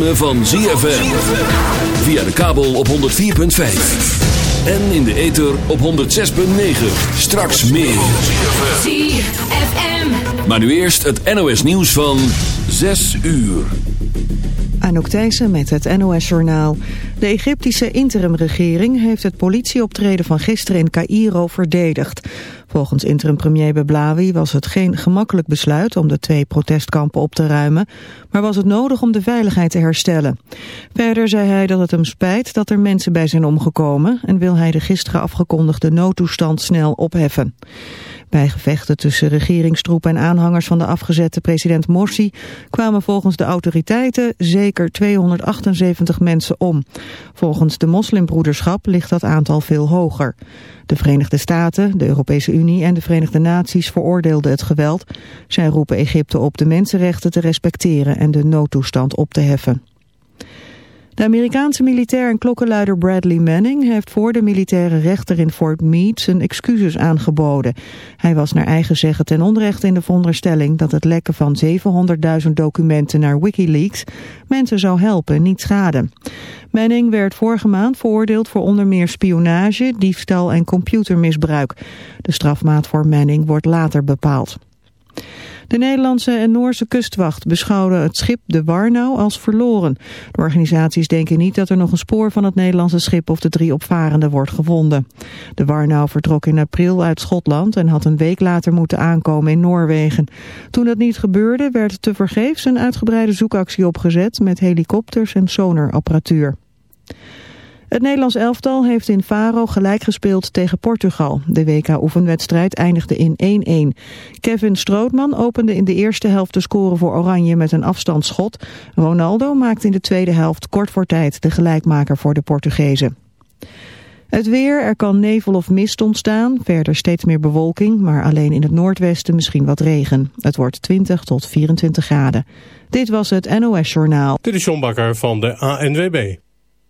ritme van ZFM. Via de kabel op 104.5. En in de ether op 106.9. Straks meer. ZFM. Maar nu eerst het NOS nieuws van 6 uur. Anouk Thijssen met het NOS-journaal. De Egyptische interimregering heeft het politieoptreden van gisteren in Cairo verdedigd. Volgens interim-premier Beblawi was het geen gemakkelijk besluit om de twee protestkampen op te ruimen, maar was het nodig om de veiligheid te herstellen. Verder zei hij dat het hem spijt dat er mensen bij zijn omgekomen en wil hij de gisteren afgekondigde noodtoestand snel opheffen. Bij gevechten tussen regeringstroepen en aanhangers van de afgezette president Morsi kwamen volgens de autoriteiten zeker 278 mensen om. Volgens de moslimbroederschap ligt dat aantal veel hoger. De Verenigde Staten, de Europese Unie en de Verenigde Naties veroordeelden het geweld. Zij roepen Egypte op de mensenrechten te respecteren en de noodtoestand op te heffen. De Amerikaanse militair en klokkenluider Bradley Manning heeft voor de militaire rechter in Fort Meade zijn excuses aangeboden. Hij was naar eigen zeggen ten onrechte in de veronderstelling dat het lekken van 700.000 documenten naar Wikileaks mensen zou helpen, niet schaden. Manning werd vorige maand veroordeeld voor onder meer spionage, diefstal en computermisbruik. De strafmaat voor Manning wordt later bepaald. De Nederlandse en Noorse kustwacht beschouwden het schip de Warnau als verloren. De organisaties denken niet dat er nog een spoor van het Nederlandse schip of de drie opvarenden wordt gevonden. De Warnau vertrok in april uit Schotland en had een week later moeten aankomen in Noorwegen. Toen dat niet gebeurde werd tevergeefs een uitgebreide zoekactie opgezet met helikopters en sonarapparatuur. Het Nederlands elftal heeft in Faro gelijk gespeeld tegen Portugal. De WK-oefenwedstrijd eindigde in 1-1. Kevin Strootman opende in de eerste helft de score voor Oranje met een afstandsschot. Ronaldo maakte in de tweede helft kort voor tijd de gelijkmaker voor de Portugezen. Het weer, er kan nevel of mist ontstaan, verder steeds meer bewolking, maar alleen in het noordwesten misschien wat regen. Het wordt 20 tot 24 graden. Dit was het NOS Journaal. Dit is John Bakker van de ANWB.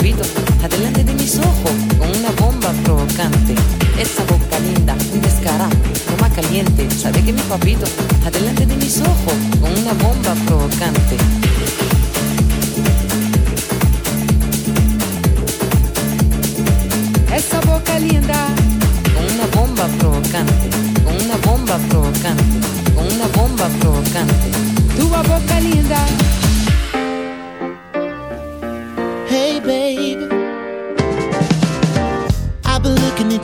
Papito, adelante de mis ojos, con una bomba provocante. esa boca linda, un descarado, toma caliente, sabe que mi papito, adelante de mis ojos, con una bomba provocante. Essa boca linda, con una bomba provocante, con una bomba provocante, con una bomba provocante. tua boca linda.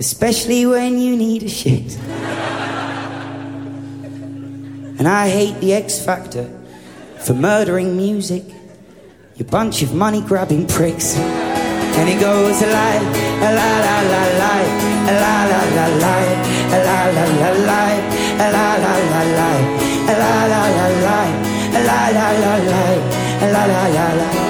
especially when you need a shit. And I hate the X Factor for murdering music, you bunch of money grabbing pricks. And it goes a lie, a la la la la, la la la la, la la la la, la la la la, la la la la, la la la la, la la la la.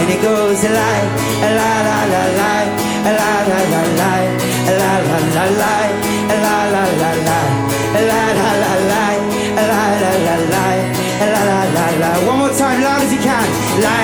And it goes a lie, a la la la la, a la la la la, a la la la la, a la la la la, a la la la la, a la la la la, a la la la la. One more time, loud as you can. Lie,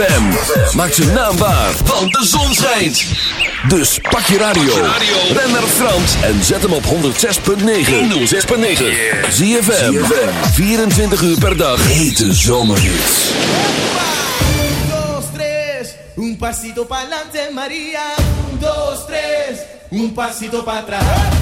ZFM. Maak ze naambaar, want de zon schijnt. Dus pak je radio. Ben naar Frans en zet hem op 106.9. 106.9. ZFM. 24 uur per dag. Hete zomerhits. Un pasito pa'lante María, un, dos, tres, un pasito para atrás.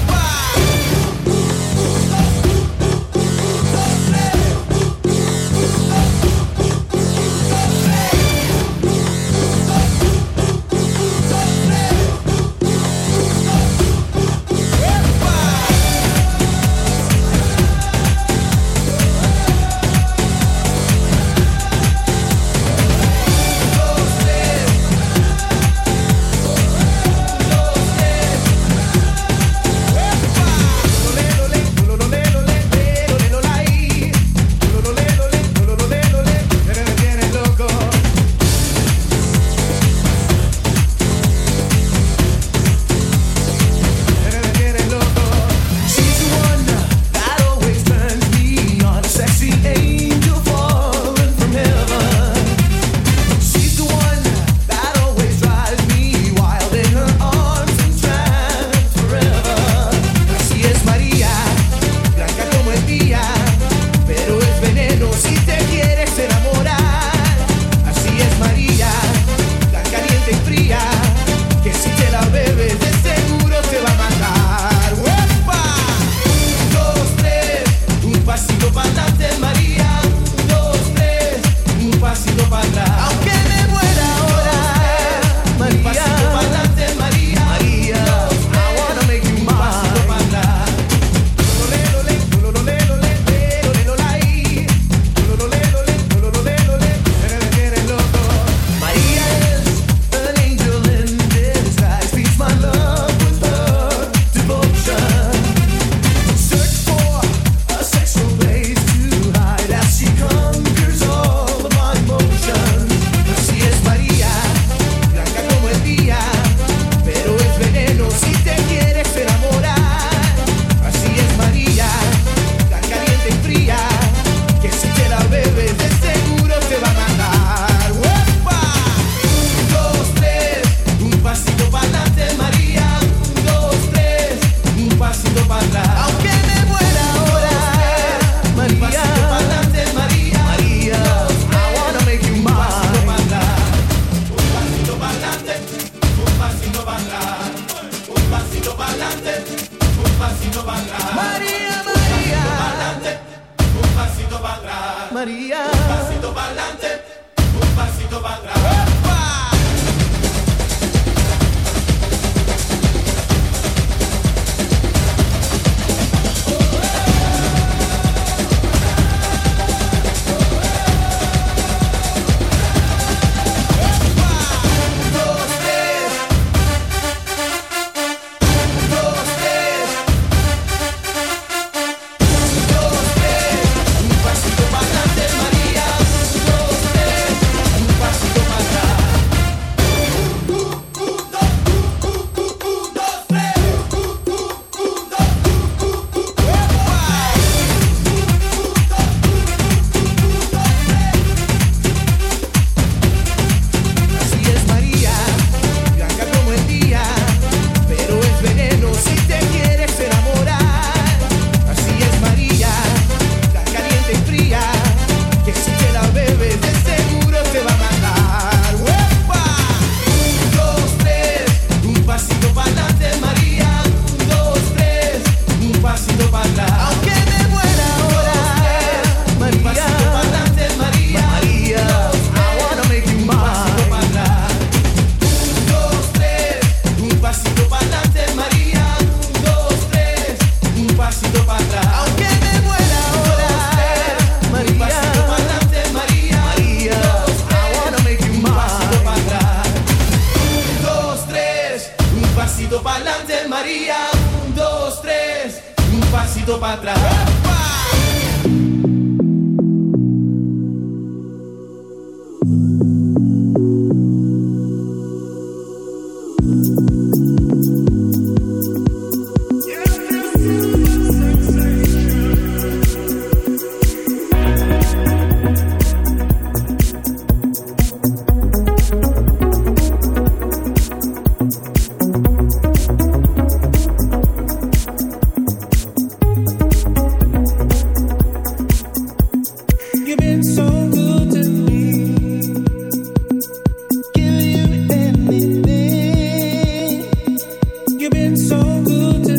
been so good to